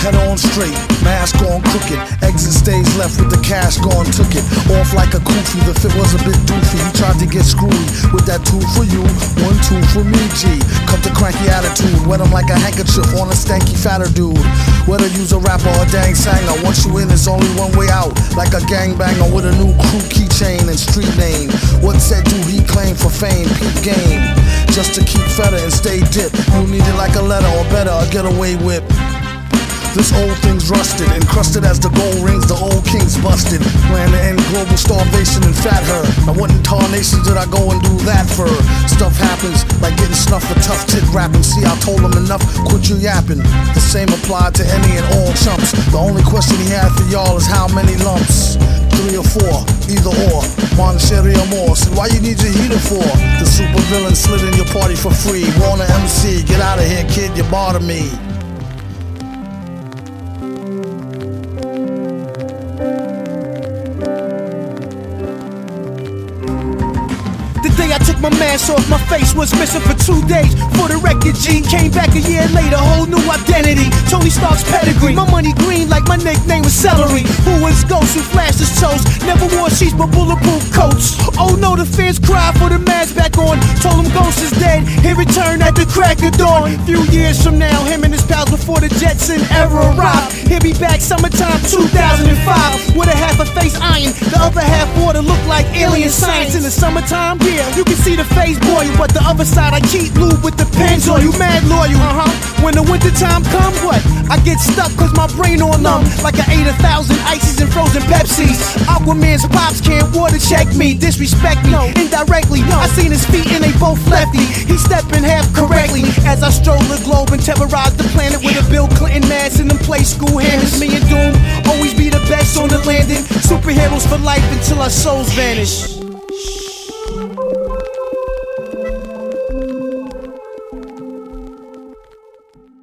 Head on straight, mask on crooked. Exit stays left with the cash gone, took it. Off like a goofy, the fit was a bit doofy. He tried to get screwy with that two for you, one two for me, G. Cut the cranky attitude, wet him like a handkerchief on a stanky fatter dude. Whether use a rapper or a dang sanger, once you in, there's only one way out. Like a gangbanger with a new crew keychain and street name. What said do he claim for fame? Peep game. Just to keep fedder and stay dip. You need it like a letter or better, a getaway whip. This old thing's rusted, encrusted as the gold rings the old kings busted. Plan to end global starvation and fat her. Now what in tarnations did I go and do that for? Stuff happens, like getting snuffed for tough tit rapping. See, I told him enough, quit you yapping. The same applied to any and all chumps. The only question he had for y'all is how many lumps? Three or four, either or. Monetary or more. So why you need your heater for? The super villain slid in your party for free. Warner MC, get out of here, kid, you bother me. I took my mask off, my face was missing for two days. For the record, Gene came back a year later, whole new identity. Tony Stark's pedigree. My money green like my nickname was Celery. Who was Ghost who flashed his toes? Never wore sheets but bulletproof coats. Oh no, the fans cried for the mask back on. Told him Ghost is dead. He returned at the crack of dawn. Few years from now, him and his pals before the Jetson era arrived. He'll be back summertime 2005 with a half a face iron, the other half water look like alien science in the summertime. Yeah, you can see the face boy, but the other side I keep lube with the pens on you, mad loyal. Uh huh. When the winter time come, what? I get stuck cause my brain on numb, like I ate a thousand ices and frozen Pepsis. Aquaman's pops can't water check me, disrespect me indirectly. I seen his feet and they both lefty. He stepping half correctly school hammers. Me and Doom always be the best on the landing. Superheroes for life until our souls vanish.